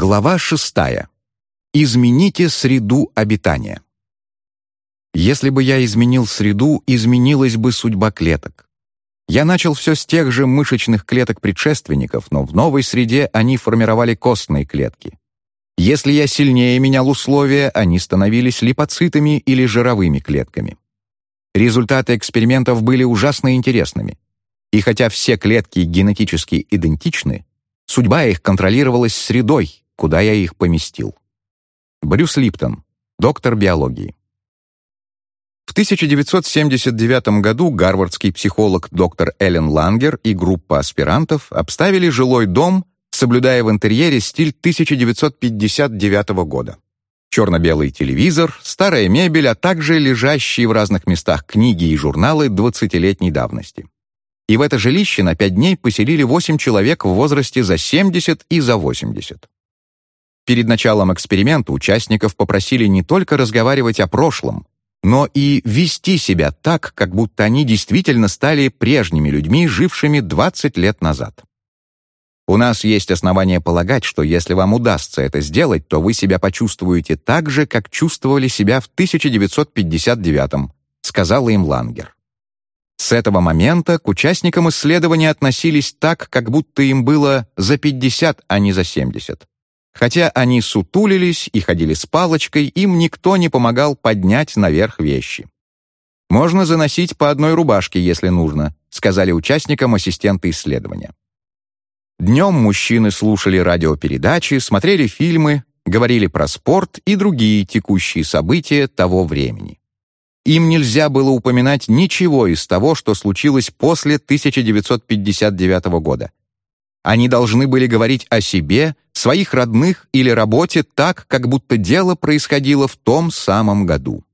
Глава шестая. Измените среду обитания. Если бы я изменил среду, изменилась бы судьба клеток. Я начал все с тех же мышечных клеток предшественников, но в новой среде они формировали костные клетки. Если я сильнее менял условия, они становились липоцитами или жировыми клетками. Результаты экспериментов были ужасно интересными. И хотя все клетки генетически идентичны, судьба их контролировалась средой, куда я их поместил. Брюс Липтон, доктор биологии. В 1979 году гарвардский психолог доктор Эллен Лангер и группа аспирантов обставили жилой дом, соблюдая в интерьере стиль 1959 года. Черно-белый телевизор, старая мебель, а также лежащие в разных местах книги и журналы 20-летней давности. И в это жилище на пять дней поселили 8 человек в возрасте за 70 и за 80. Перед началом эксперимента участников попросили не только разговаривать о прошлом, но и вести себя так, как будто они действительно стали прежними людьми, жившими 20 лет назад. У нас есть основания полагать, что если вам удастся это сделать, то вы себя почувствуете так же, как чувствовали себя в 1959 сказала им Лангер. С этого момента к участникам исследования относились так, как будто им было за 50, а не за 70. Хотя они сутулились и ходили с палочкой, им никто не помогал поднять наверх вещи. «Можно заносить по одной рубашке, если нужно», сказали участникам ассистенты исследования. Днем мужчины слушали радиопередачи, смотрели фильмы, говорили про спорт и другие текущие события того времени. Им нельзя было упоминать ничего из того, что случилось после 1959 года, они должны были говорить о себе, своих родных или работе так, как будто дело происходило в том самом году.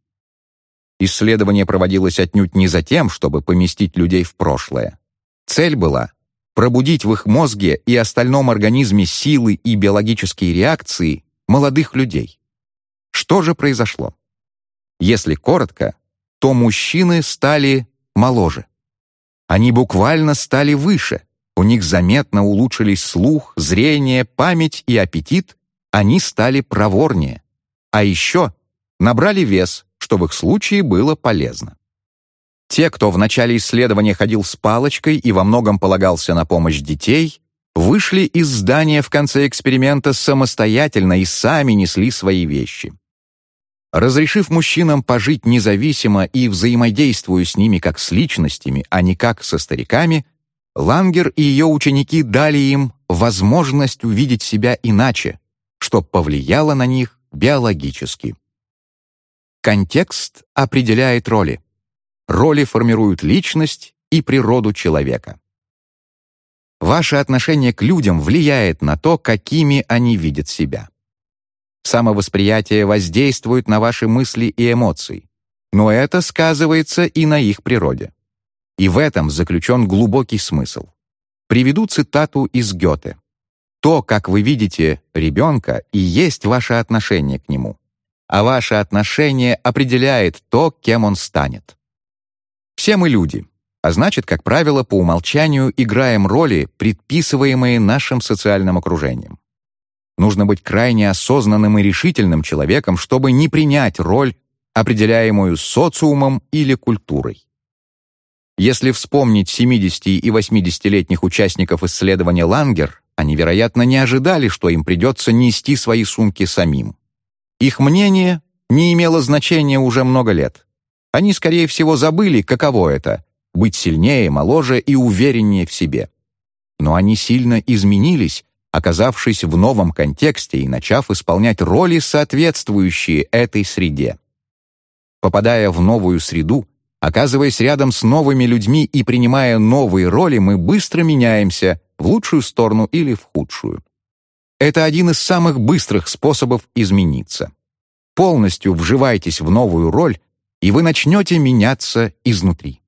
Исследование проводилось отнюдь не за тем, чтобы поместить людей в прошлое. Цель была пробудить в их мозге и остальном организме силы и биологические реакции молодых людей. Что же произошло? Если коротко, то мужчины стали моложе. Они буквально стали выше, у них заметно улучшились слух, зрение, память и аппетит, они стали проворнее. А еще набрали вес, что в их случае было полезно. Те, кто в начале исследования ходил с палочкой и во многом полагался на помощь детей, вышли из здания в конце эксперимента самостоятельно и сами несли свои вещи. Разрешив мужчинам пожить независимо и взаимодействуя с ними как с личностями, а не как со стариками, Лангер и ее ученики дали им возможность увидеть себя иначе, что повлияло на них биологически. Контекст определяет роли. Роли формируют личность и природу человека. Ваше отношение к людям влияет на то, какими они видят себя. Самовосприятие воздействует на ваши мысли и эмоции, но это сказывается и на их природе. И в этом заключен глубокий смысл. Приведу цитату из Гёте. «То, как вы видите ребенка, и есть ваше отношение к нему, а ваше отношение определяет то, кем он станет». Все мы люди, а значит, как правило, по умолчанию играем роли, предписываемые нашим социальным окружением. Нужно быть крайне осознанным и решительным человеком, чтобы не принять роль, определяемую социумом или культурой. Если вспомнить 70- и 80-летних участников исследования Лангер, они, вероятно, не ожидали, что им придется нести свои сумки самим. Их мнение не имело значения уже много лет. Они, скорее всего, забыли, каково это — быть сильнее, моложе и увереннее в себе. Но они сильно изменились, оказавшись в новом контексте и начав исполнять роли, соответствующие этой среде. Попадая в новую среду, Оказываясь рядом с новыми людьми и принимая новые роли, мы быстро меняемся в лучшую сторону или в худшую. Это один из самых быстрых способов измениться. Полностью вживайтесь в новую роль, и вы начнете меняться изнутри.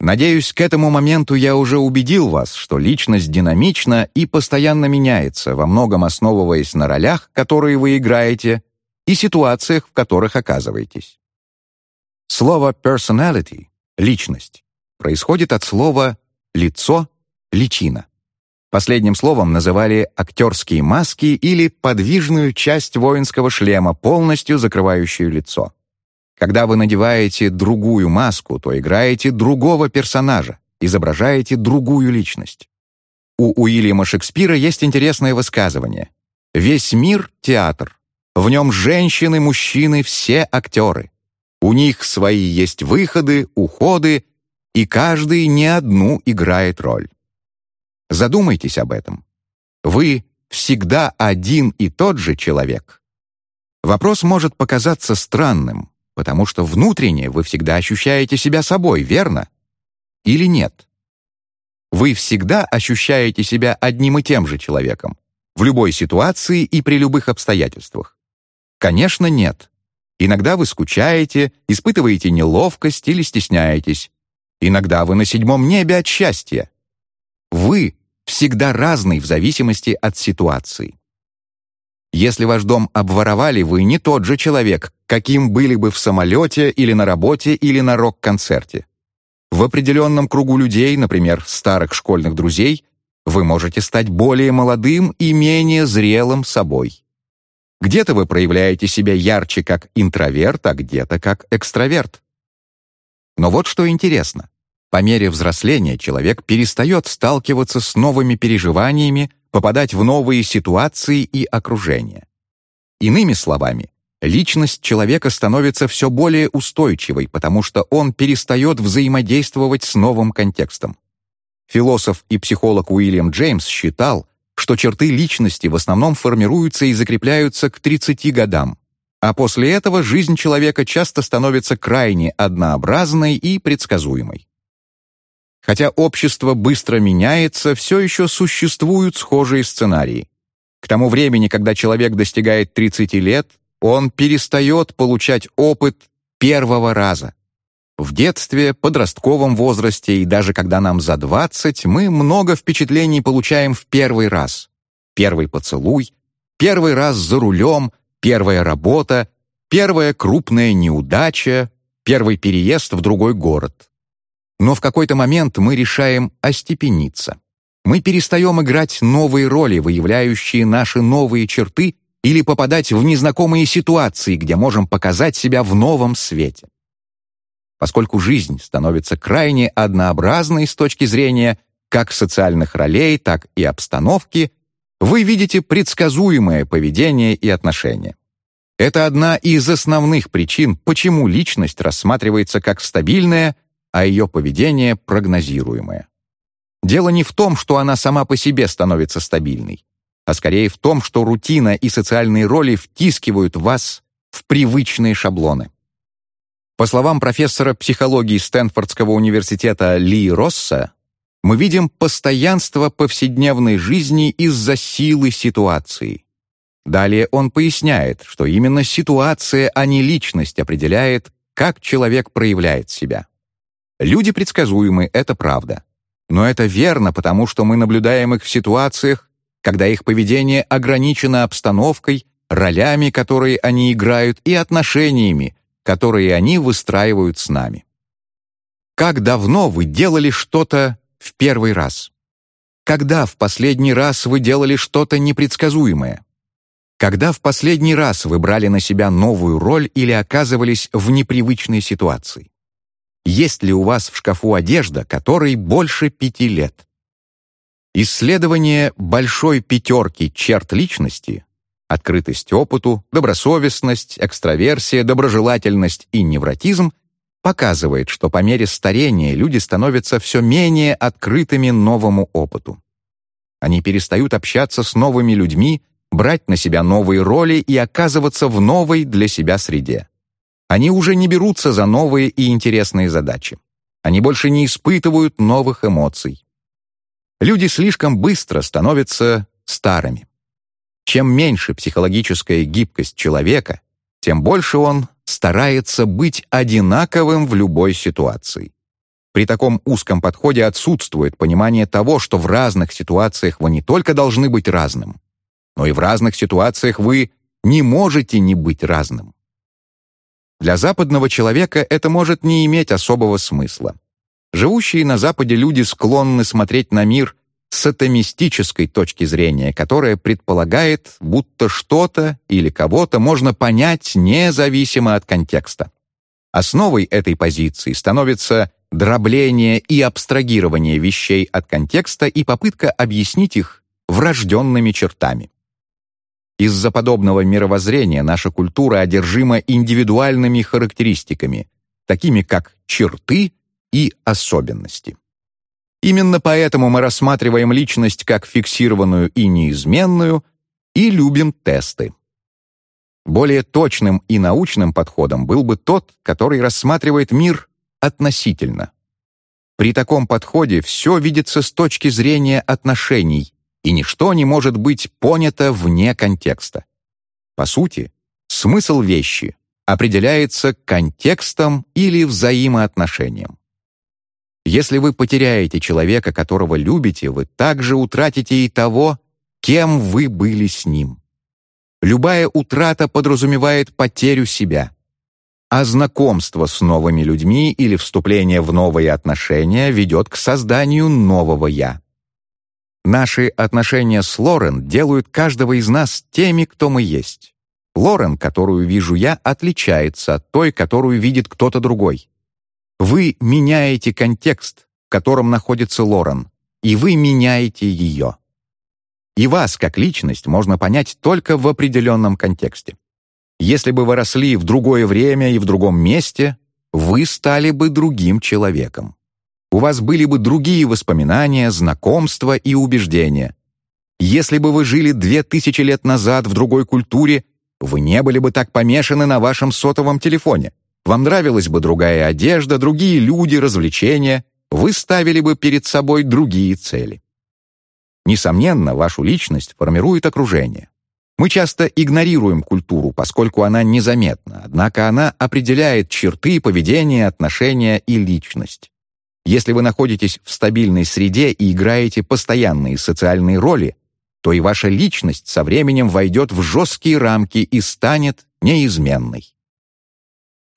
Надеюсь, к этому моменту я уже убедил вас, что личность динамична и постоянно меняется, во многом основываясь на ролях, которые вы играете, и ситуациях, в которых оказываетесь. Слово personality — личность происходит от слова лицо, личина. Последним словом называли актерские маски или подвижную часть воинского шлема, полностью закрывающую лицо. Когда вы надеваете другую маску, то играете другого персонажа, изображаете другую личность. У Уильяма Шекспира есть интересное высказывание. «Весь мир — театр. В нем женщины, мужчины, все актеры. У них свои есть выходы, уходы, и каждый не одну играет роль. Задумайтесь об этом. Вы всегда один и тот же человек. Вопрос может показаться странным, потому что внутренне вы всегда ощущаете себя собой, верно? Или нет? Вы всегда ощущаете себя одним и тем же человеком, в любой ситуации и при любых обстоятельствах. Конечно, нет. Иногда вы скучаете, испытываете неловкость или стесняетесь. Иногда вы на седьмом небе от счастья. Вы всегда разный в зависимости от ситуации. Если ваш дом обворовали, вы не тот же человек, каким были бы в самолете или на работе или на рок-концерте. В определенном кругу людей, например, старых школьных друзей, вы можете стать более молодым и менее зрелым собой. Где-то вы проявляете себя ярче как интроверт, а где-то как экстраверт. Но вот что интересно. По мере взросления человек перестает сталкиваться с новыми переживаниями, попадать в новые ситуации и окружения. Иными словами, личность человека становится все более устойчивой, потому что он перестает взаимодействовать с новым контекстом. Философ и психолог Уильям Джеймс считал, что черты личности в основном формируются и закрепляются к 30 годам, а после этого жизнь человека часто становится крайне однообразной и предсказуемой. Хотя общество быстро меняется, все еще существуют схожие сценарии. К тому времени, когда человек достигает 30 лет, он перестает получать опыт первого раза. В детстве, подростковом возрасте и даже когда нам за 20, мы много впечатлений получаем в первый раз. Первый поцелуй, первый раз за рулем, первая работа, первая крупная неудача, первый переезд в другой город. Но в какой-то момент мы решаем остепениться. Мы перестаем играть новые роли, выявляющие наши новые черты, или попадать в незнакомые ситуации, где можем показать себя в новом свете. Поскольку жизнь становится крайне однообразной с точки зрения как социальных ролей, так и обстановки, вы видите предсказуемое поведение и отношения. Это одна из основных причин, почему личность рассматривается как стабильная а ее поведение прогнозируемое. Дело не в том, что она сама по себе становится стабильной, а скорее в том, что рутина и социальные роли втискивают вас в привычные шаблоны. По словам профессора психологии Стэнфордского университета Ли Росса, мы видим постоянство повседневной жизни из-за силы ситуации. Далее он поясняет, что именно ситуация, а не личность определяет, как человек проявляет себя. Люди предсказуемы, это правда. Но это верно, потому что мы наблюдаем их в ситуациях, когда их поведение ограничено обстановкой, ролями, которые они играют, и отношениями, которые они выстраивают с нами. Как давно вы делали что-то в первый раз? Когда в последний раз вы делали что-то непредсказуемое? Когда в последний раз вы брали на себя новую роль или оказывались в непривычной ситуации? есть ли у вас в шкафу одежда, которой больше пяти лет. Исследование большой пятерки черт личности — открытость опыту, добросовестность, экстраверсия, доброжелательность и невротизм — показывает, что по мере старения люди становятся все менее открытыми новому опыту. Они перестают общаться с новыми людьми, брать на себя новые роли и оказываться в новой для себя среде. Они уже не берутся за новые и интересные задачи. Они больше не испытывают новых эмоций. Люди слишком быстро становятся старыми. Чем меньше психологическая гибкость человека, тем больше он старается быть одинаковым в любой ситуации. При таком узком подходе отсутствует понимание того, что в разных ситуациях вы не только должны быть разным, но и в разных ситуациях вы не можете не быть разным. Для западного человека это может не иметь особого смысла. Живущие на Западе люди склонны смотреть на мир с атомистической точки зрения, которая предполагает, будто что-то или кого-то можно понять независимо от контекста. Основой этой позиции становится дробление и абстрагирование вещей от контекста и попытка объяснить их врожденными чертами. Из-за подобного мировоззрения наша культура одержима индивидуальными характеристиками, такими как черты и особенности. Именно поэтому мы рассматриваем личность как фиксированную и неизменную и любим тесты. Более точным и научным подходом был бы тот, который рассматривает мир относительно. При таком подходе все видится с точки зрения отношений, и ничто не может быть понято вне контекста. По сути, смысл вещи определяется контекстом или взаимоотношением. Если вы потеряете человека, которого любите, вы также утратите и того, кем вы были с ним. Любая утрата подразумевает потерю себя. А знакомство с новыми людьми или вступление в новые отношения ведет к созданию нового «я». Наши отношения с Лорен делают каждого из нас теми, кто мы есть. Лорен, которую вижу я, отличается от той, которую видит кто-то другой. Вы меняете контекст, в котором находится Лорен, и вы меняете ее. И вас, как личность, можно понять только в определенном контексте. Если бы вы росли в другое время и в другом месте, вы стали бы другим человеком. У вас были бы другие воспоминания, знакомства и убеждения. Если бы вы жили две тысячи лет назад в другой культуре, вы не были бы так помешаны на вашем сотовом телефоне. Вам нравилась бы другая одежда, другие люди, развлечения. Вы ставили бы перед собой другие цели. Несомненно, вашу личность формирует окружение. Мы часто игнорируем культуру, поскольку она незаметна, однако она определяет черты поведения, отношения и личность. Если вы находитесь в стабильной среде и играете постоянные социальные роли, то и ваша личность со временем войдет в жесткие рамки и станет неизменной.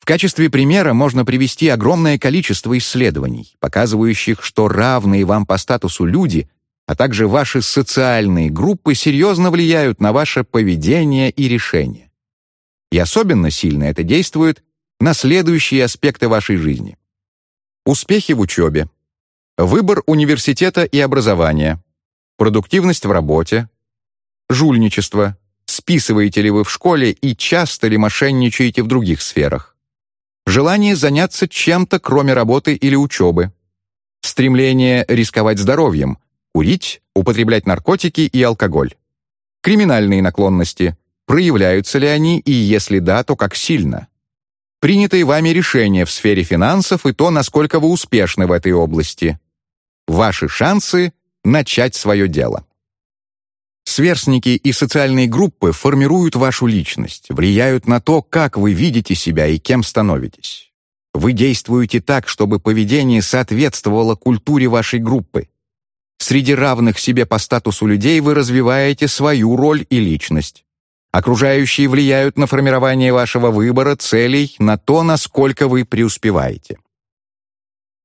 В качестве примера можно привести огромное количество исследований, показывающих, что равные вам по статусу люди, а также ваши социальные группы серьезно влияют на ваше поведение и решения. И особенно сильно это действует на следующие аспекты вашей жизни. Успехи в учебе, выбор университета и образования, продуктивность в работе, жульничество, списываете ли вы в школе и часто ли мошенничаете в других сферах, желание заняться чем-то, кроме работы или учебы, стремление рисковать здоровьем, курить, употреблять наркотики и алкоголь, криминальные наклонности, проявляются ли они и если да, то как сильно, принятые вами решения в сфере финансов и то, насколько вы успешны в этой области, ваши шансы начать свое дело. Сверстники и социальные группы формируют вашу личность, влияют на то, как вы видите себя и кем становитесь. Вы действуете так, чтобы поведение соответствовало культуре вашей группы. Среди равных себе по статусу людей вы развиваете свою роль и личность. Окружающие влияют на формирование вашего выбора, целей, на то, насколько вы преуспеваете.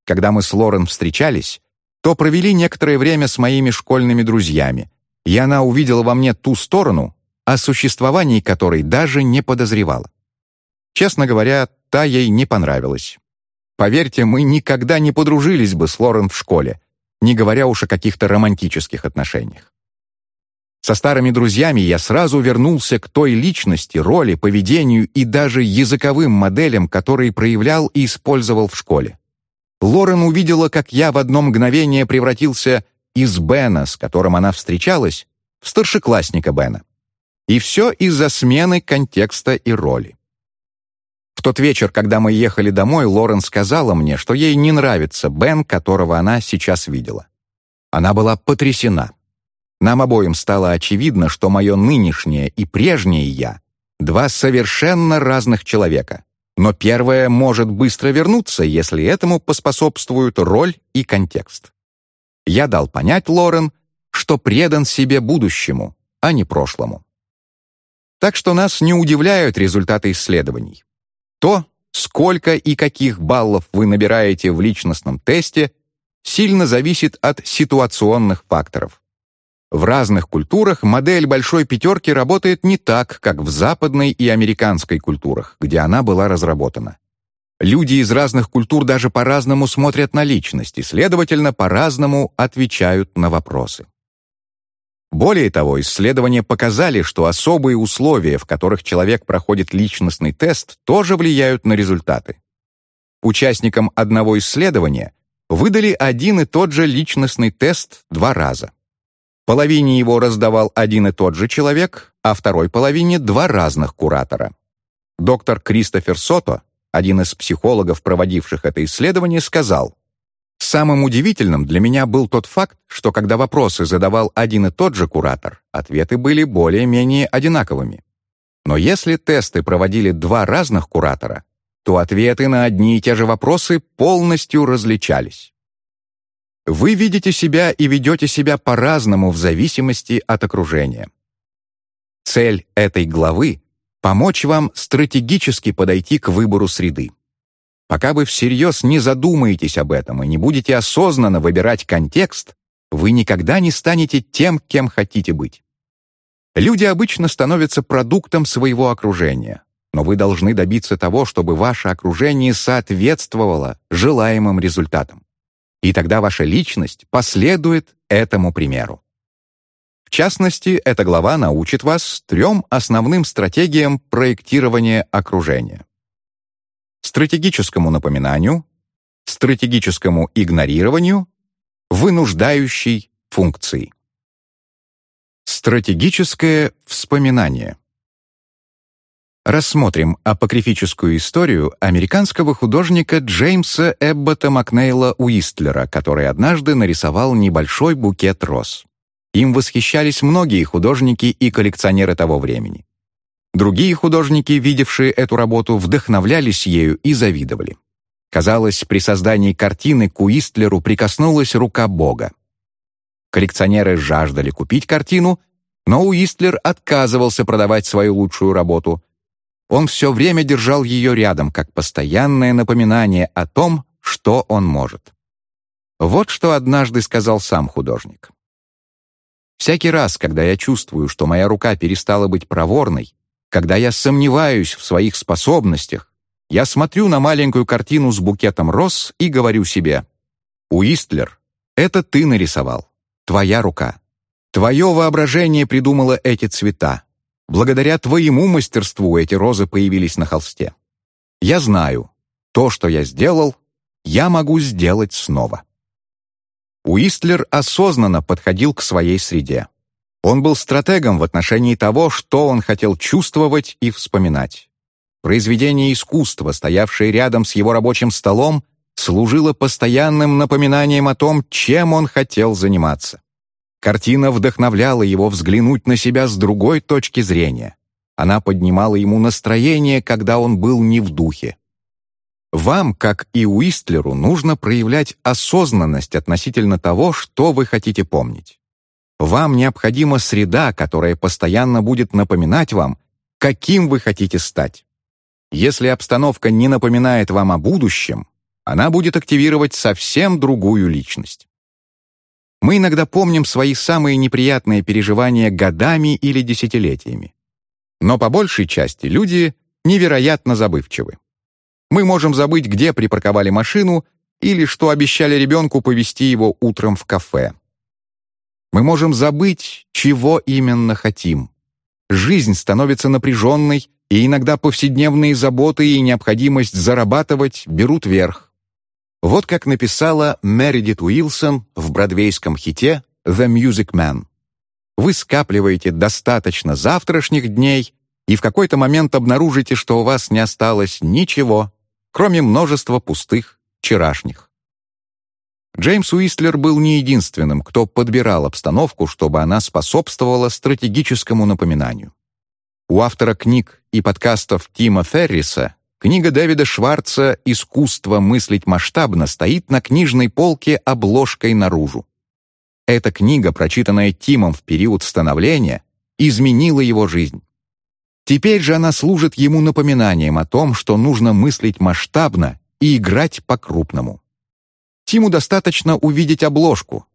Когда мы с Лорен встречались, то провели некоторое время с моими школьными друзьями, и она увидела во мне ту сторону, о существовании которой даже не подозревала. Честно говоря, та ей не понравилась. Поверьте, мы никогда не подружились бы с Лорен в школе, не говоря уж о каких-то романтических отношениях. Со старыми друзьями я сразу вернулся к той личности, роли, поведению и даже языковым моделям, которые проявлял и использовал в школе. Лорен увидела, как я в одно мгновение превратился из Бена, с которым она встречалась, в старшеклассника Бена. И все из-за смены контекста и роли. В тот вечер, когда мы ехали домой, Лорен сказала мне, что ей не нравится Бен, которого она сейчас видела. Она была потрясена. Нам обоим стало очевидно, что мое нынешнее и прежнее «я» — два совершенно разных человека. Но первое может быстро вернуться, если этому поспособствуют роль и контекст я дал понять Лорен, что предан себе будущему, а не прошлому. Так что нас не удивляют результаты исследований. То, сколько и каких баллов вы набираете в личностном тесте, сильно зависит от ситуационных факторов. В разных культурах модель большой пятерки работает не так, как в западной и американской культурах, где она была разработана. Люди из разных культур даже по-разному смотрят на личность и, следовательно, по-разному отвечают на вопросы. Более того, исследования показали, что особые условия, в которых человек проходит личностный тест, тоже влияют на результаты. Участникам одного исследования выдали один и тот же личностный тест два раза. Половине его раздавал один и тот же человек, а второй половине — два разных куратора. Доктор Кристофер Сото, один из психологов, проводивших это исследование, сказал, «Самым удивительным для меня был тот факт, что когда вопросы задавал один и тот же куратор, ответы были более-менее одинаковыми. Но если тесты проводили два разных куратора, то ответы на одни и те же вопросы полностью различались. Вы видите себя и ведете себя по-разному в зависимости от окружения. Цель этой главы — помочь вам стратегически подойти к выбору среды. Пока вы всерьез не задумаетесь об этом и не будете осознанно выбирать контекст, вы никогда не станете тем, кем хотите быть. Люди обычно становятся продуктом своего окружения, но вы должны добиться того, чтобы ваше окружение соответствовало желаемым результатам и тогда ваша личность последует этому примеру. В частности, эта глава научит вас трем основным стратегиям проектирования окружения. Стратегическому напоминанию, стратегическому игнорированию, вынуждающей функции. Стратегическое вспоминание. Рассмотрим апокрифическую историю американского художника Джеймса Эббота Макнейла Уистлера, который однажды нарисовал небольшой букет роз. Им восхищались многие художники и коллекционеры того времени. Другие художники, видевшие эту работу, вдохновлялись ею и завидовали. Казалось, при создании картины к Уистлеру прикоснулась рука Бога. Коллекционеры жаждали купить картину, но Уистлер отказывался продавать свою лучшую работу, он все время держал ее рядом, как постоянное напоминание о том, что он может. Вот что однажды сказал сам художник. «Всякий раз, когда я чувствую, что моя рука перестала быть проворной, когда я сомневаюсь в своих способностях, я смотрю на маленькую картину с букетом роз и говорю себе, «Уистлер, это ты нарисовал, твоя рука. Твое воображение придумало эти цвета, Благодаря твоему мастерству эти розы появились на холсте. Я знаю, то, что я сделал, я могу сделать снова. Уистлер осознанно подходил к своей среде. Он был стратегом в отношении того, что он хотел чувствовать и вспоминать. Произведение искусства, стоявшее рядом с его рабочим столом, служило постоянным напоминанием о том, чем он хотел заниматься. Картина вдохновляла его взглянуть на себя с другой точки зрения. Она поднимала ему настроение, когда он был не в духе. Вам, как и Уистлеру, нужно проявлять осознанность относительно того, что вы хотите помнить. Вам необходима среда, которая постоянно будет напоминать вам, каким вы хотите стать. Если обстановка не напоминает вам о будущем, она будет активировать совсем другую личность. Мы иногда помним свои самые неприятные переживания годами или десятилетиями. Но по большей части люди невероятно забывчивы. Мы можем забыть, где припарковали машину или что обещали ребенку повести его утром в кафе. Мы можем забыть, чего именно хотим. Жизнь становится напряженной, и иногда повседневные заботы и необходимость зарабатывать берут верх. Вот как написала Мередит Уилсон в бродвейском хите «The Music Man». Вы скапливаете достаточно завтрашних дней и в какой-то момент обнаружите, что у вас не осталось ничего, кроме множества пустых вчерашних. Джеймс Уистлер был не единственным, кто подбирал обстановку, чтобы она способствовала стратегическому напоминанию. У автора книг и подкастов Тима Ферриса Книга Дэвида Шварца «Искусство мыслить масштабно» стоит на книжной полке обложкой наружу. Эта книга, прочитанная Тимом в период становления, изменила его жизнь. Теперь же она служит ему напоминанием о том, что нужно мыслить масштабно и играть по-крупному. Тиму достаточно увидеть обложку,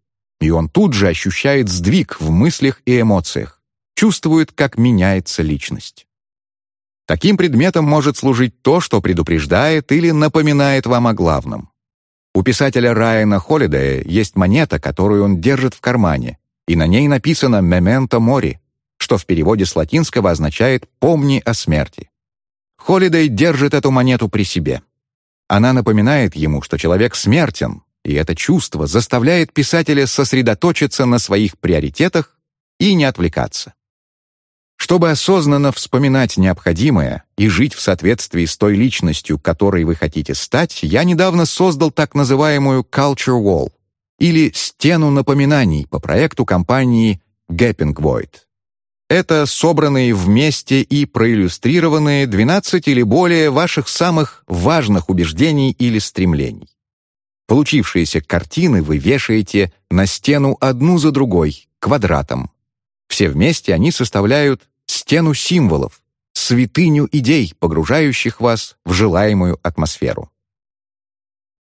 и он тут же ощущает сдвиг в мыслях и эмоциях, чувствует, как меняется личность. Таким предметом может служить то, что предупреждает или напоминает вам о главном. У писателя Райана Холидея есть монета, которую он держит в кармане, и на ней написано «Мементо мори», что в переводе с латинского означает «помни о смерти». Холидей держит эту монету при себе. Она напоминает ему, что человек смертен, и это чувство заставляет писателя сосредоточиться на своих приоритетах и не отвлекаться. Чтобы осознанно вспоминать необходимое и жить в соответствии с той личностью, которой вы хотите стать, я недавно создал так называемую Culture Wall, или «Стену напоминаний» по проекту компании Gaping Void. Это собранные вместе и проиллюстрированные 12 или более ваших самых важных убеждений или стремлений. Получившиеся картины вы вешаете на стену одну за другой, квадратом. Все вместе они составляют стену символов, святыню идей, погружающих вас в желаемую атмосферу.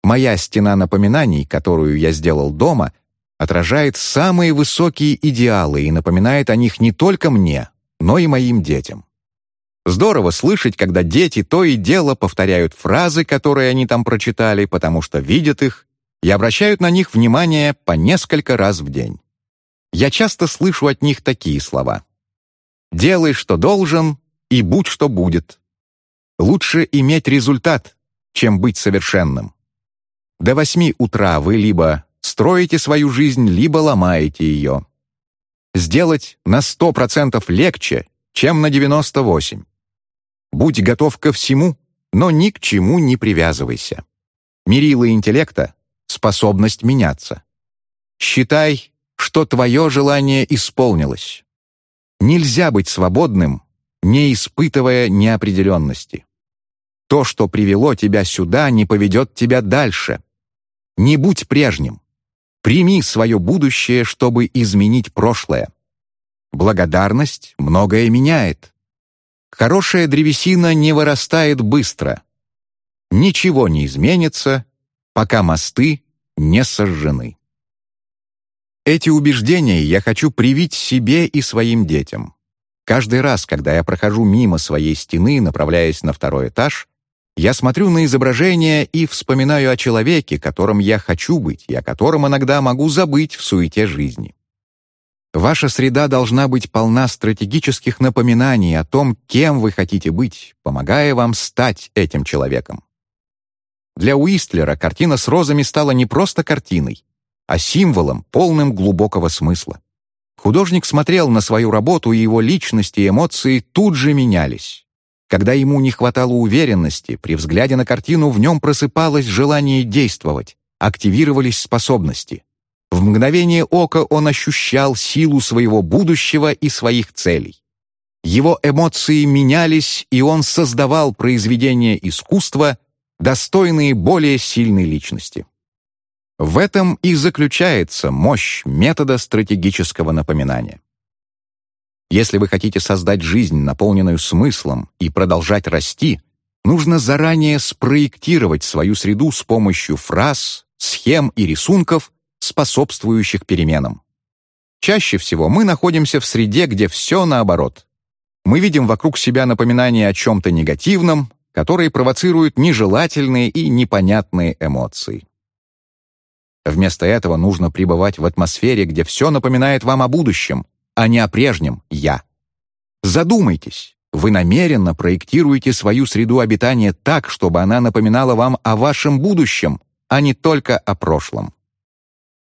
Моя стена напоминаний, которую я сделал дома, отражает самые высокие идеалы и напоминает о них не только мне, но и моим детям. Здорово слышать, когда дети то и дело повторяют фразы, которые они там прочитали, потому что видят их и обращают на них внимание по несколько раз в день. Я часто слышу от них такие слова. «Делай, что должен, и будь, что будет». Лучше иметь результат, чем быть совершенным. До восьми утра вы либо строите свою жизнь, либо ломаете ее. Сделать на сто процентов легче, чем на девяносто восемь. Будь готов ко всему, но ни к чему не привязывайся. Мерило интеллекта — способность меняться. Считай, что твое желание исполнилось. Нельзя быть свободным, не испытывая неопределенности. То, что привело тебя сюда, не поведет тебя дальше. Не будь прежним. Прими свое будущее, чтобы изменить прошлое. Благодарность многое меняет. Хорошая древесина не вырастает быстро. Ничего не изменится, пока мосты не сожжены. Эти убеждения я хочу привить себе и своим детям. Каждый раз, когда я прохожу мимо своей стены, направляясь на второй этаж, я смотрю на изображение и вспоминаю о человеке, которым я хочу быть и о котором иногда могу забыть в суете жизни. Ваша среда должна быть полна стратегических напоминаний о том, кем вы хотите быть, помогая вам стать этим человеком. Для Уистлера картина с розами стала не просто картиной, а символом, полным глубокого смысла. Художник смотрел на свою работу, и его личность и эмоции тут же менялись. Когда ему не хватало уверенности, при взгляде на картину в нем просыпалось желание действовать, активировались способности. В мгновение ока он ощущал силу своего будущего и своих целей. Его эмоции менялись, и он создавал произведения искусства, достойные более сильной личности. В этом и заключается мощь метода стратегического напоминания. Если вы хотите создать жизнь, наполненную смыслом, и продолжать расти, нужно заранее спроектировать свою среду с помощью фраз, схем и рисунков, способствующих переменам. Чаще всего мы находимся в среде, где все наоборот. Мы видим вокруг себя напоминания о чем-то негативном, которые провоцируют нежелательные и непонятные эмоции. Вместо этого нужно пребывать в атмосфере, где все напоминает вам о будущем, а не о прежнем «я». Задумайтесь, вы намеренно проектируете свою среду обитания так, чтобы она напоминала вам о вашем будущем, а не только о прошлом.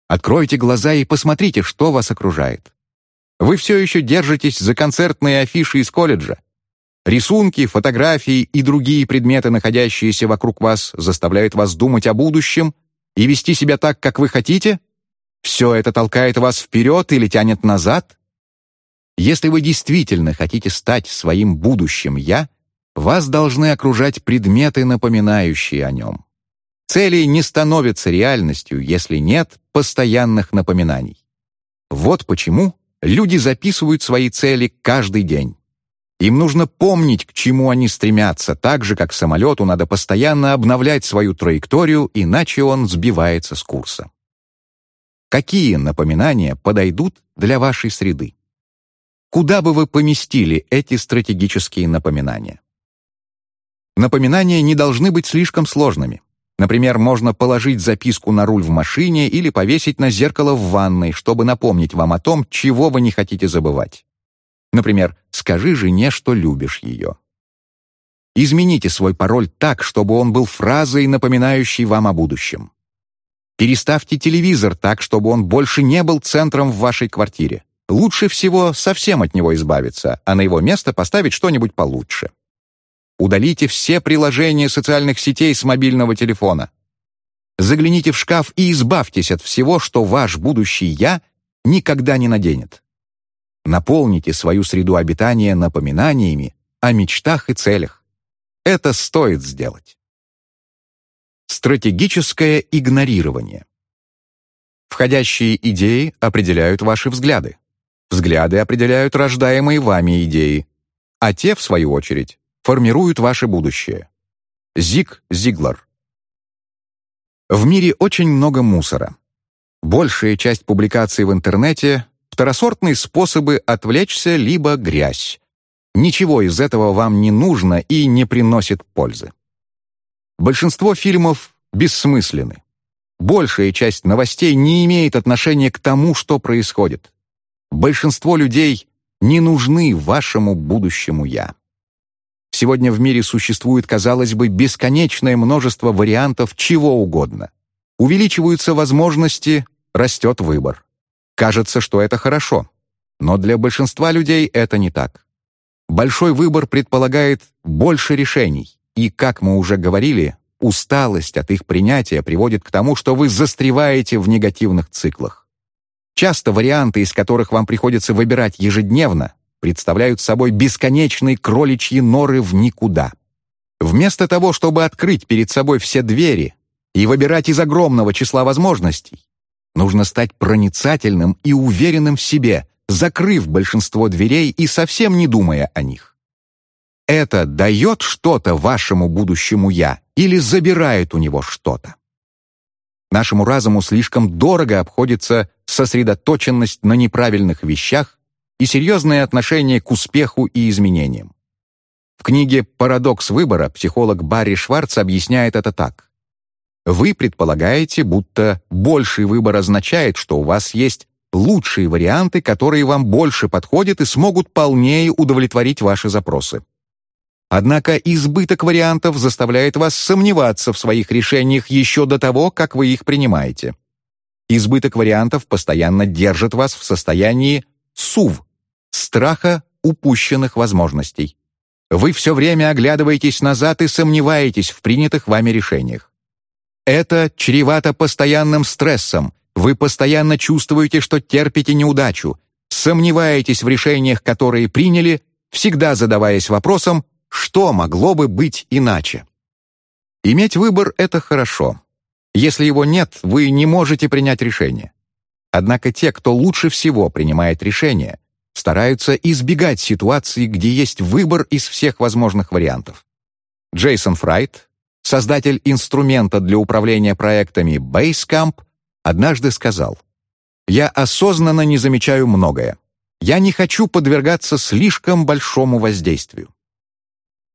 Откройте глаза и посмотрите, что вас окружает. Вы все еще держитесь за концертные афиши из колледжа. Рисунки, фотографии и другие предметы, находящиеся вокруг вас, заставляют вас думать о будущем и вести себя так, как вы хотите? Все это толкает вас вперед или тянет назад? Если вы действительно хотите стать своим будущим «я», вас должны окружать предметы, напоминающие о нем. Цели не становятся реальностью, если нет постоянных напоминаний. Вот почему люди записывают свои цели каждый день. Им нужно помнить, к чему они стремятся, так же, как самолету надо постоянно обновлять свою траекторию, иначе он сбивается с курса. Какие напоминания подойдут для вашей среды? Куда бы вы поместили эти стратегические напоминания? Напоминания не должны быть слишком сложными. Например, можно положить записку на руль в машине или повесить на зеркало в ванной, чтобы напомнить вам о том, чего вы не хотите забывать. Например, «Скажи жене, что любишь ее». Измените свой пароль так, чтобы он был фразой, напоминающей вам о будущем. Переставьте телевизор так, чтобы он больше не был центром в вашей квартире. Лучше всего совсем от него избавиться, а на его место поставить что-нибудь получше. Удалите все приложения социальных сетей с мобильного телефона. Загляните в шкаф и избавьтесь от всего, что ваш будущий «я» никогда не наденет. Наполните свою среду обитания напоминаниями о мечтах и целях. Это стоит сделать. Стратегическое игнорирование. Входящие идеи определяют ваши взгляды. Взгляды определяют рождаемые вами идеи, а те, в свою очередь, формируют ваше будущее. Зиг Зиглар. В мире очень много мусора. Большая часть публикаций в интернете — второсортные способы отвлечься либо грязь. Ничего из этого вам не нужно и не приносит пользы. Большинство фильмов бессмысленны. Большая часть новостей не имеет отношения к тому, что происходит. Большинство людей не нужны вашему будущему «я». Сегодня в мире существует, казалось бы, бесконечное множество вариантов чего угодно. Увеличиваются возможности, растет выбор. Кажется, что это хорошо. Но для большинства людей это не так. Большой выбор предполагает больше решений. И, как мы уже говорили, усталость от их принятия приводит к тому, что вы застреваете в негативных циклах. Часто варианты, из которых вам приходится выбирать ежедневно, представляют собой бесконечные кроличьи норы в никуда. Вместо того, чтобы открыть перед собой все двери и выбирать из огромного числа возможностей, нужно стать проницательным и уверенным в себе, закрыв большинство дверей и совсем не думая о них. Это дает что-то вашему будущему «я» или забирает у него что-то? Нашему разуму слишком дорого обходится сосредоточенность на неправильных вещах и серьезное отношение к успеху и изменениям. В книге «Парадокс выбора» психолог Барри Шварц объясняет это так. Вы предполагаете, будто больший выбор означает, что у вас есть лучшие варианты, которые вам больше подходят и смогут полнее удовлетворить ваши запросы. Однако избыток вариантов заставляет вас сомневаться в своих решениях еще до того, как вы их принимаете. Избыток вариантов постоянно держит вас в состоянии СУВ страха упущенных возможностей. Вы все время оглядываетесь назад и сомневаетесь в принятых вами решениях. Это чревато постоянным стрессом. Вы постоянно чувствуете, что терпите неудачу, сомневаетесь в решениях, которые приняли, всегда задаваясь вопросом, что могло бы быть иначе. Иметь выбор — это хорошо. Если его нет, вы не можете принять решение. Однако те, кто лучше всего принимает решения, стараются избегать ситуации, где есть выбор из всех возможных вариантов. Джейсон Фрайт, создатель инструмента для управления проектами Basecamp, однажды сказал, «Я осознанно не замечаю многое. Я не хочу подвергаться слишком большому воздействию.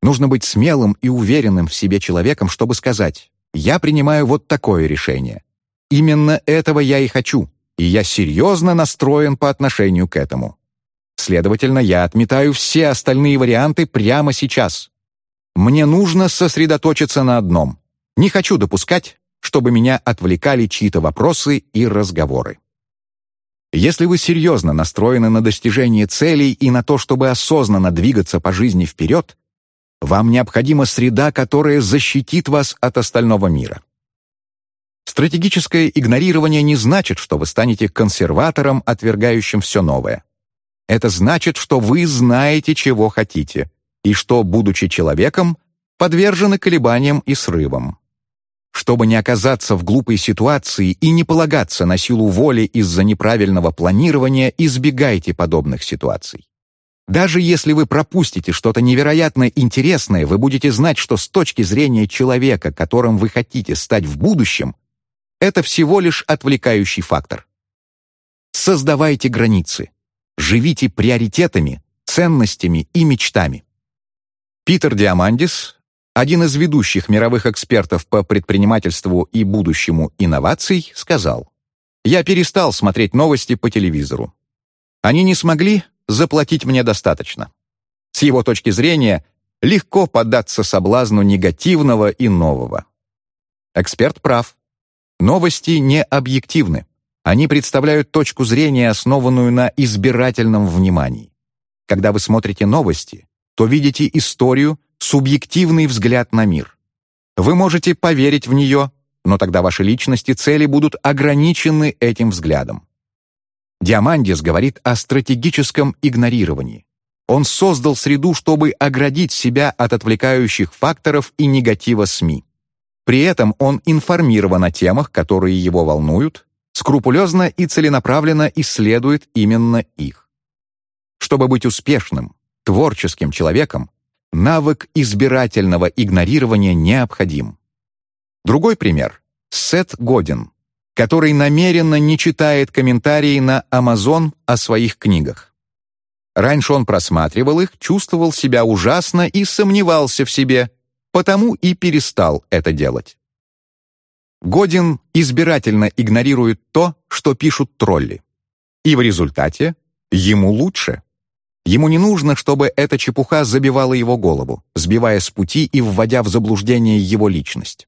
Нужно быть смелым и уверенным в себе человеком, чтобы сказать, «Я принимаю вот такое решение. Именно этого я и хочу, и я серьезно настроен по отношению к этому». Следовательно, я отметаю все остальные варианты прямо сейчас. Мне нужно сосредоточиться на одном. Не хочу допускать, чтобы меня отвлекали чьи-то вопросы и разговоры. Если вы серьезно настроены на достижение целей и на то, чтобы осознанно двигаться по жизни вперед, вам необходима среда, которая защитит вас от остального мира. Стратегическое игнорирование не значит, что вы станете консерватором, отвергающим все новое. Это значит, что вы знаете, чего хотите, и что, будучи человеком, подвержены колебаниям и срывам. Чтобы не оказаться в глупой ситуации и не полагаться на силу воли из-за неправильного планирования, избегайте подобных ситуаций. Даже если вы пропустите что-то невероятно интересное, вы будете знать, что с точки зрения человека, которым вы хотите стать в будущем, это всего лишь отвлекающий фактор. Создавайте границы. Живите приоритетами, ценностями и мечтами. Питер Диамандис, один из ведущих мировых экспертов по предпринимательству и будущему инноваций, сказал, «Я перестал смотреть новости по телевизору. Они не смогли заплатить мне достаточно. С его точки зрения, легко поддаться соблазну негативного и нового. Эксперт прав. Новости не объективны. Они представляют точку зрения, основанную на избирательном внимании. Когда вы смотрите новости, то видите историю, субъективный взгляд на мир. Вы можете поверить в нее, но тогда ваши личности цели будут ограничены этим взглядом. Диамандис говорит о стратегическом игнорировании. Он создал среду, чтобы оградить себя от отвлекающих факторов и негатива СМИ. При этом он информирован о темах, которые его волнуют, скрупулезно и целенаправленно исследует именно их. Чтобы быть успешным, творческим человеком, навык избирательного игнорирования необходим. Другой пример — Сет Годин, который намеренно не читает комментарии на Amazon о своих книгах. Раньше он просматривал их, чувствовал себя ужасно и сомневался в себе, потому и перестал это делать. Годин избирательно игнорирует то, что пишут тролли. И в результате ему лучше. Ему не нужно, чтобы эта чепуха забивала его голову, сбивая с пути и вводя в заблуждение его личность.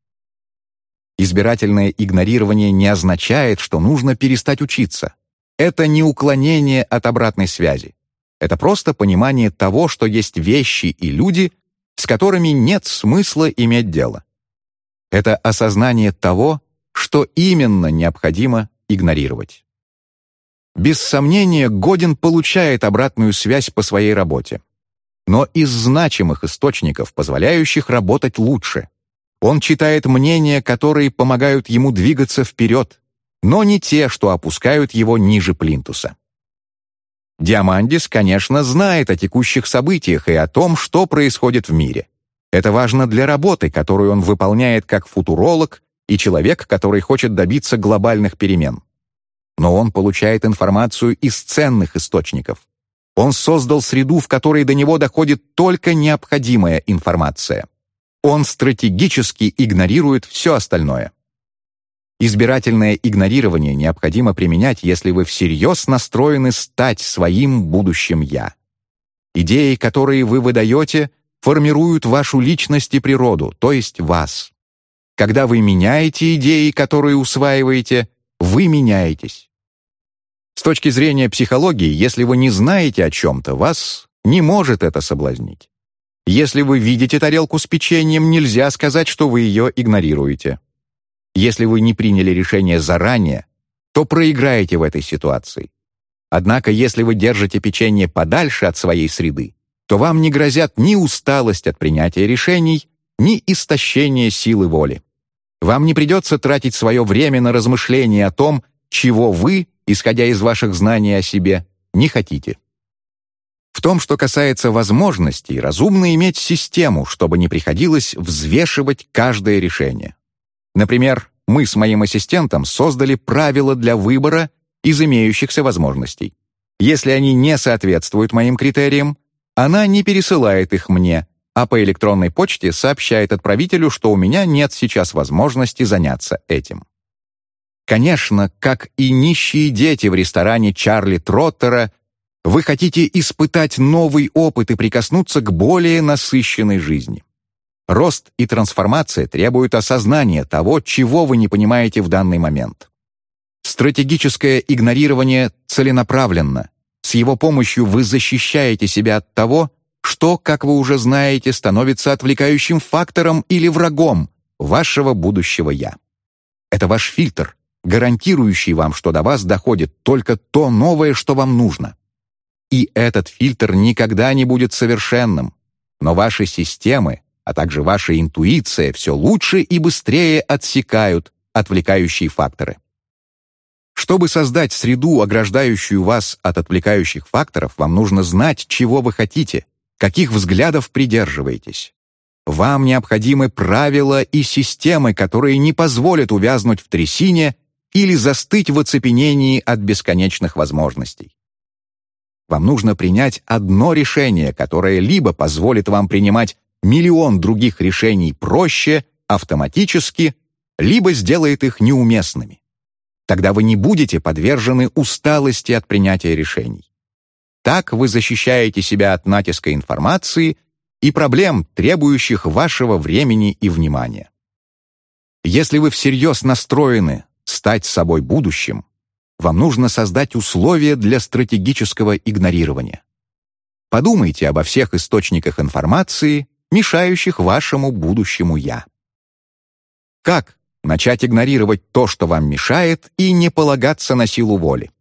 Избирательное игнорирование не означает, что нужно перестать учиться. Это не уклонение от обратной связи. Это просто понимание того, что есть вещи и люди, с которыми нет смысла иметь дело. Это осознание того, что именно необходимо игнорировать. Без сомнения, Годин получает обратную связь по своей работе. Но из значимых источников, позволяющих работать лучше. Он читает мнения, которые помогают ему двигаться вперед, но не те, что опускают его ниже плинтуса. Диамандис, конечно, знает о текущих событиях и о том, что происходит в мире. Это важно для работы, которую он выполняет как футуролог и человек, который хочет добиться глобальных перемен. Но он получает информацию из ценных источников. Он создал среду, в которой до него доходит только необходимая информация. Он стратегически игнорирует все остальное. Избирательное игнорирование необходимо применять, если вы всерьез настроены стать своим будущим «я». Идеи, которые вы выдаете, формируют вашу личность и природу, то есть вас. Когда вы меняете идеи, которые усваиваете, вы меняетесь. С точки зрения психологии, если вы не знаете о чем-то, вас не может это соблазнить. Если вы видите тарелку с печеньем, нельзя сказать, что вы ее игнорируете. Если вы не приняли решение заранее, то проиграете в этой ситуации. Однако, если вы держите печенье подальше от своей среды, то вам не грозят ни усталость от принятия решений, ни истощение силы воли. Вам не придется тратить свое время на размышления о том, чего вы, исходя из ваших знаний о себе, не хотите. В том, что касается возможностей, разумно иметь систему, чтобы не приходилось взвешивать каждое решение. Например, мы с моим ассистентом создали правила для выбора из имеющихся возможностей. Если они не соответствуют моим критериям, она не пересылает их мне, а по электронной почте сообщает отправителю, что у меня нет сейчас возможности заняться этим. Конечно, как и нищие дети в ресторане Чарли Троттера, вы хотите испытать новый опыт и прикоснуться к более насыщенной жизни. Рост и трансформация требуют осознания того, чего вы не понимаете в данный момент. Стратегическое игнорирование целенаправленно. С его помощью вы защищаете себя от того, что, как вы уже знаете, становится отвлекающим фактором или врагом вашего будущего «я». Это ваш фильтр, гарантирующий вам, что до вас доходит только то новое, что вам нужно. И этот фильтр никогда не будет совершенным. Но ваши системы, а также ваша интуиция все лучше и быстрее отсекают отвлекающие факторы. Чтобы создать среду, ограждающую вас от отвлекающих факторов, вам нужно знать, чего вы хотите, каких взглядов придерживаетесь. Вам необходимы правила и системы, которые не позволят увязнуть в трясине или застыть в оцепенении от бесконечных возможностей. Вам нужно принять одно решение, которое либо позволит вам принимать миллион других решений проще, автоматически, либо сделает их неуместными. Тогда вы не будете подвержены усталости от принятия решений. Так вы защищаете себя от натиска информации и проблем, требующих вашего времени и внимания. Если вы всерьез настроены стать собой будущим, вам нужно создать условия для стратегического игнорирования. Подумайте обо всех источниках информации, мешающих вашему будущему «я». Как начать игнорировать то, что вам мешает, и не полагаться на силу воли?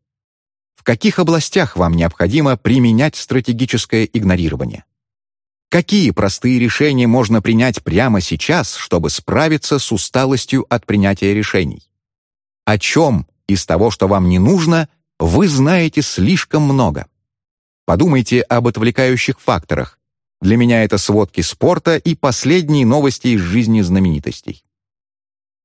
В каких областях вам необходимо применять стратегическое игнорирование? Какие простые решения можно принять прямо сейчас, чтобы справиться с усталостью от принятия решений? О чем из того, что вам не нужно, вы знаете слишком много? Подумайте об отвлекающих факторах. Для меня это сводки спорта и последние новости из жизни знаменитостей.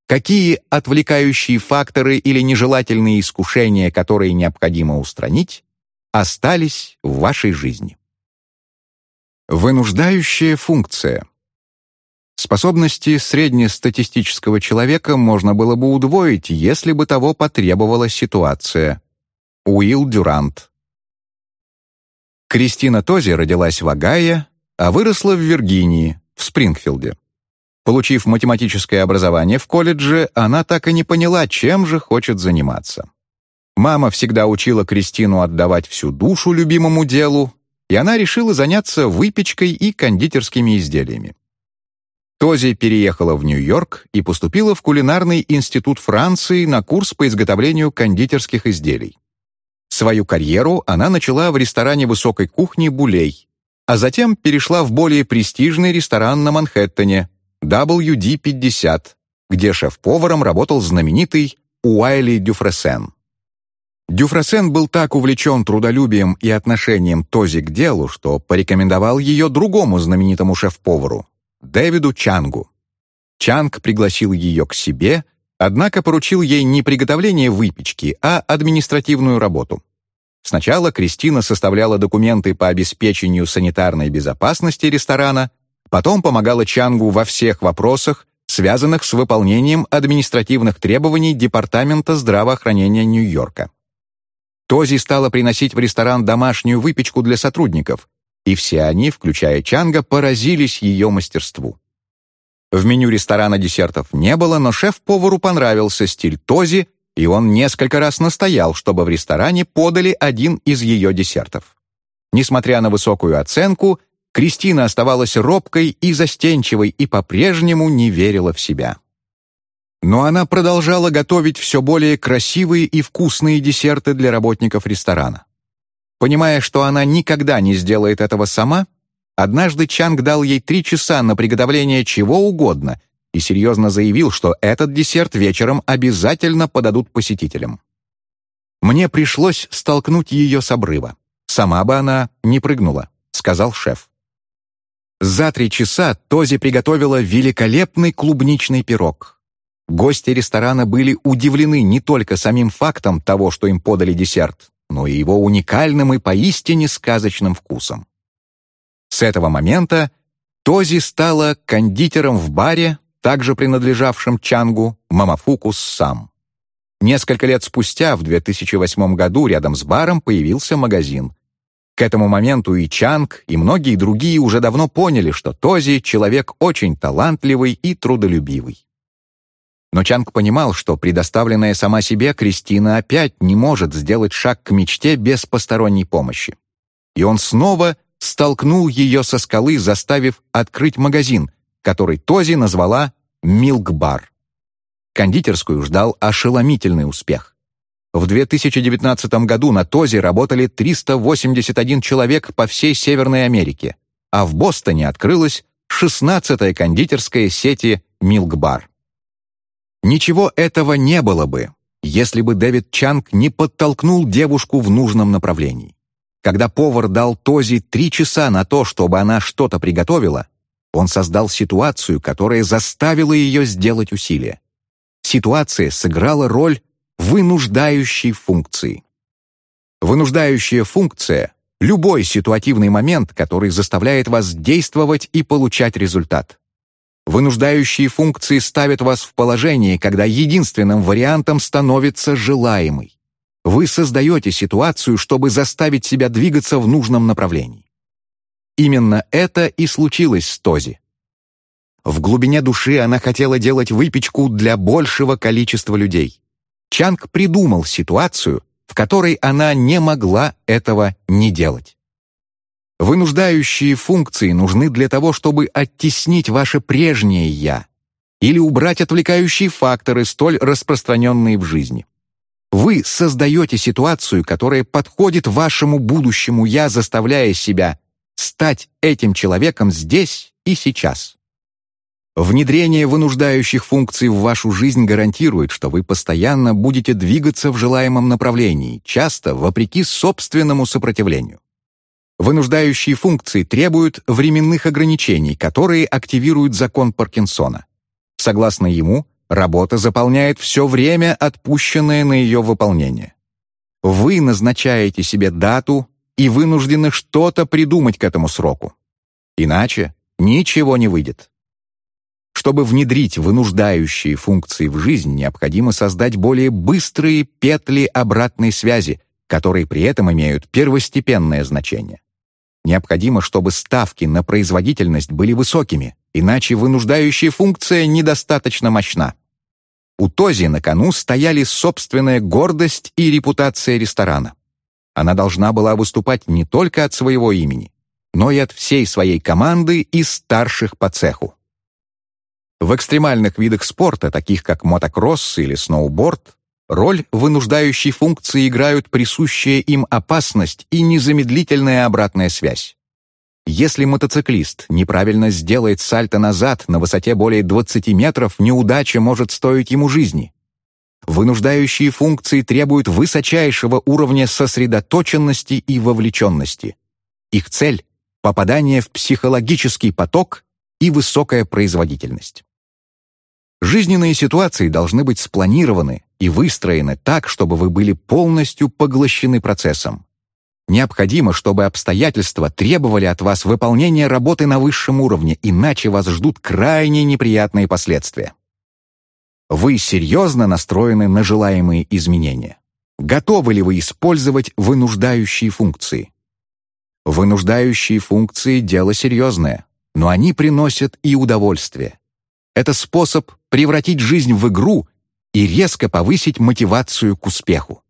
Какие отвлекающие факторы или нежелательные искушения, которые необходимо устранить, остались в вашей жизни? Вынуждающая функция. Способности среднестатистического человека можно было бы удвоить, если бы того потребовала ситуация. Уилл Дюрант. Кристина Този родилась в Огайо, а выросла в Виргинии, в Спрингфилде. Получив математическое образование в колледже, она так и не поняла, чем же хочет заниматься. Мама всегда учила Кристину отдавать всю душу любимому делу, и она решила заняться выпечкой и кондитерскими изделиями. Този переехала в Нью-Йорк и поступила в кулинарный институт Франции на курс по изготовлению кондитерских изделий. Свою карьеру она начала в ресторане высокой кухни «Булей», а затем перешла в более престижный ресторан на Манхэттене WD-50, где шеф-поваром работал знаменитый Уайли Дюфресен. Дюфресен был так увлечен трудолюбием и отношением Този к делу, что порекомендовал ее другому знаменитому шеф-повару, Дэвиду Чангу. Чанг пригласил ее к себе, однако поручил ей не приготовление выпечки, а административную работу. Сначала Кристина составляла документы по обеспечению санитарной безопасности ресторана, потом помогала Чангу во всех вопросах, связанных с выполнением административных требований Департамента здравоохранения Нью-Йорка. Този стала приносить в ресторан домашнюю выпечку для сотрудников, и все они, включая Чанга, поразились ее мастерству. В меню ресторана десертов не было, но шеф-повару понравился стиль Този, и он несколько раз настоял, чтобы в ресторане подали один из ее десертов. Несмотря на высокую оценку, Кристина оставалась робкой и застенчивой и по-прежнему не верила в себя. Но она продолжала готовить все более красивые и вкусные десерты для работников ресторана. Понимая, что она никогда не сделает этого сама, однажды Чанг дал ей три часа на приготовление чего угодно и серьезно заявил, что этот десерт вечером обязательно подадут посетителям. «Мне пришлось столкнуть ее с обрыва. Сама бы она не прыгнула», — сказал шеф. За три часа Този приготовила великолепный клубничный пирог, Гости ресторана были удивлены не только самим фактом того, что им подали десерт, но и его уникальным и поистине сказочным вкусом. С этого момента Този стала кондитером в баре, также принадлежавшем Чангу, Мамафукус сам. Несколько лет спустя, в 2008 году, рядом с баром появился магазин. К этому моменту и Чанг, и многие другие уже давно поняли, что Този — человек очень талантливый и трудолюбивый. Но Чанг понимал, что предоставленная сама себе Кристина опять не может сделать шаг к мечте без посторонней помощи. И он снова столкнул ее со скалы, заставив открыть магазин, который Този назвала «Милк-бар». Кондитерскую ждал ошеломительный успех. В 2019 году на Този работали 381 человек по всей Северной Америке, а в Бостоне открылась 16-я кондитерская сети «Милк-бар». Ничего этого не было бы, если бы Дэвид Чанг не подтолкнул девушку в нужном направлении. Когда повар дал Този три часа на то, чтобы она что-то приготовила, он создал ситуацию, которая заставила ее сделать усилия. Ситуация сыграла роль вынуждающей функции. Вынуждающая функция — любой ситуативный момент, который заставляет вас действовать и получать результат. Вынуждающие функции ставят вас в положение, когда единственным вариантом становится желаемый. Вы создаете ситуацию, чтобы заставить себя двигаться в нужном направлении. Именно это и случилось с Този. В глубине души она хотела делать выпечку для большего количества людей. Чанг придумал ситуацию, в которой она не могла этого не делать. Вынуждающие функции нужны для того, чтобы оттеснить ваше прежнее «я» или убрать отвлекающие факторы, столь распространенные в жизни. Вы создаете ситуацию, которая подходит вашему будущему «я», заставляя себя стать этим человеком здесь и сейчас. Внедрение вынуждающих функций в вашу жизнь гарантирует, что вы постоянно будете двигаться в желаемом направлении, часто вопреки собственному сопротивлению. Вынуждающие функции требуют временных ограничений, которые активируют закон Паркинсона. Согласно ему, работа заполняет все время, отпущенное на ее выполнение. Вы назначаете себе дату, и вынуждены что-то придумать к этому сроку. Иначе ничего не выйдет. Чтобы внедрить вынуждающие функции в жизнь, необходимо создать более быстрые петли обратной связи, которые при этом имеют первостепенное значение. Необходимо, чтобы ставки на производительность были высокими, иначе вынуждающая функция недостаточно мощна. У Този на кону стояли собственная гордость и репутация ресторана. Она должна была выступать не только от своего имени, но и от всей своей команды и старших по цеху. В экстремальных видах спорта, таких как мотокросс или сноуборд, роль вынуждающей функции играют присущая им опасность и незамедлительная обратная связь. Если мотоциклист неправильно сделает сальто назад на высоте более 20 метров, неудача может стоить ему жизни. Вынуждающие функции требуют высочайшего уровня сосредоточенности и вовлеченности. Их цель — попадание в психологический поток и высокая производительность. Жизненные ситуации должны быть спланированы и выстроены так, чтобы вы были полностью поглощены процессом. Необходимо, чтобы обстоятельства требовали от вас выполнения работы на высшем уровне, иначе вас ждут крайне неприятные последствия. Вы серьезно настроены на желаемые изменения? Готовы ли вы использовать вынуждающие функции? Вынуждающие функции — дело серьезное, но они приносят и удовольствие. Это способ превратить жизнь в игру и резко повысить мотивацию к успеху.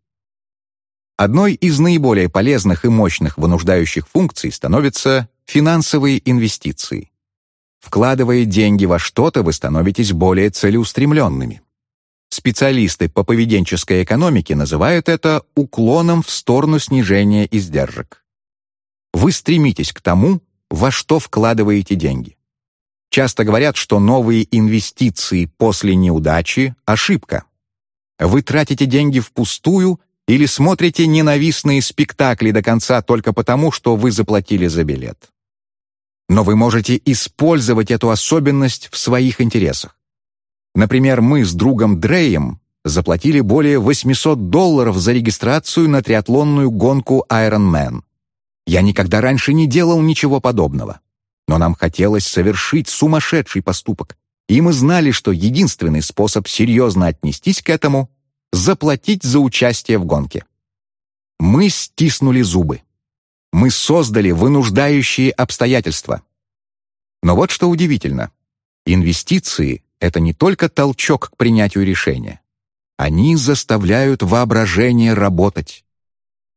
Одной из наиболее полезных и мощных вынуждающих функций становятся финансовые инвестиции. Вкладывая деньги во что-то, вы становитесь более целеустремленными. Специалисты по поведенческой экономике называют это уклоном в сторону снижения издержек. Вы стремитесь к тому, во что вкладываете деньги. Часто говорят, что новые инвестиции после неудачи — ошибка. Вы тратите деньги впустую или смотрите ненавистные спектакли до конца только потому, что вы заплатили за билет но вы можете использовать эту особенность в своих интересах. Например, мы с другом Дреем заплатили более 800 долларов за регистрацию на триатлонную гонку Ironman. Я никогда раньше не делал ничего подобного. Но нам хотелось совершить сумасшедший поступок, и мы знали, что единственный способ серьезно отнестись к этому — заплатить за участие в гонке. Мы стиснули зубы. Мы создали вынуждающие обстоятельства. Но вот что удивительно. Инвестиции — это не только толчок к принятию решения. Они заставляют воображение работать.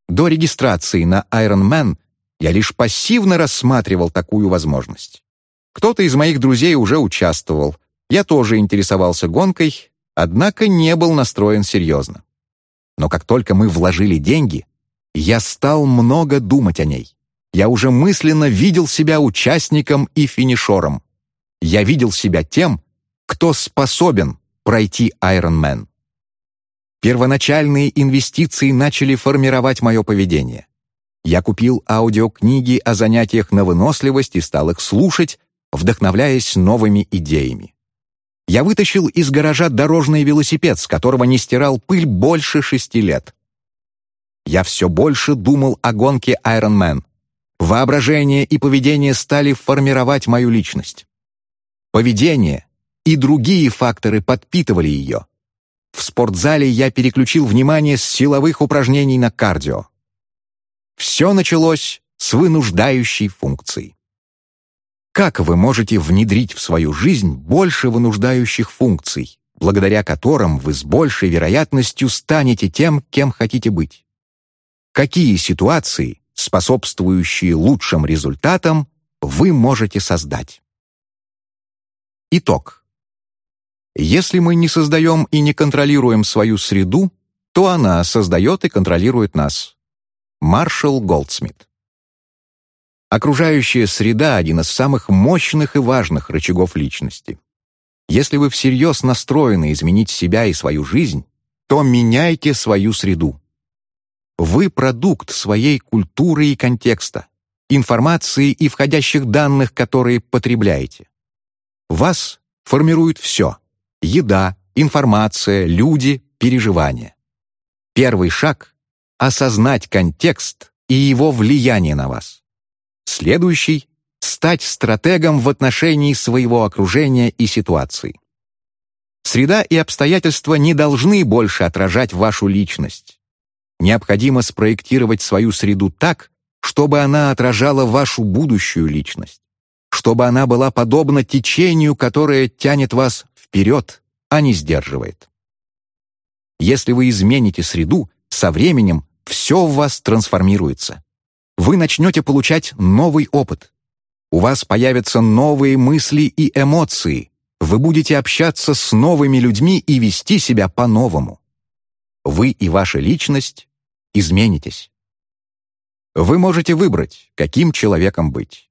До регистрации на Ironman я лишь пассивно рассматривал такую возможность. Кто-то из моих друзей уже участвовал, я тоже интересовался гонкой, однако не был настроен серьезно. Но как только мы вложили деньги, я стал много думать о ней. Я уже мысленно видел себя участником и финишером. Я видел себя тем, кто способен пройти Ironman. Первоначальные инвестиции начали формировать мое поведение. Я купил аудиокниги о занятиях на выносливость и стал их слушать, вдохновляясь новыми идеями. Я вытащил из гаража дорожный велосипед, с которого не стирал пыль больше шести лет. Я все больше думал о гонке Iron Man. Воображение и поведение стали формировать мою личность. Поведение и другие факторы подпитывали ее. В спортзале я переключил внимание с силовых упражнений на кардио. Все началось с вынуждающей функции. Как вы можете внедрить в свою жизнь больше вынуждающих функций, благодаря которым вы с большей вероятностью станете тем, кем хотите быть? Какие ситуации, способствующие лучшим результатам, вы можете создать? Итог. Если мы не создаем и не контролируем свою среду, то она создает и контролирует нас. Маршал Голдсмит Окружающая среда — один из самых мощных и важных рычагов личности. Если вы всерьез настроены изменить себя и свою жизнь, то меняйте свою среду. Вы продукт своей культуры и контекста, информации и входящих данных, которые потребляете. Вас формирует все — еда, информация, люди, переживания. Первый шаг — осознать контекст и его влияние на вас. Следующий — стать стратегом в отношении своего окружения и ситуации. Среда и обстоятельства не должны больше отражать вашу личность. Необходимо спроектировать свою среду так, чтобы она отражала вашу будущую личность, чтобы она была подобна течению, которое тянет вас вперед, а не сдерживает. Если вы измените среду, со временем все в вас трансформируется вы начнете получать новый опыт. У вас появятся новые мысли и эмоции. Вы будете общаться с новыми людьми и вести себя по-новому. Вы и ваша личность изменитесь. Вы можете выбрать, каким человеком быть.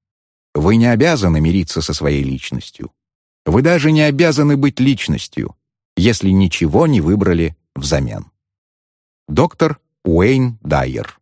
Вы не обязаны мириться со своей личностью. Вы даже не обязаны быть личностью, если ничего не выбрали взамен. Доктор Уэйн Дайер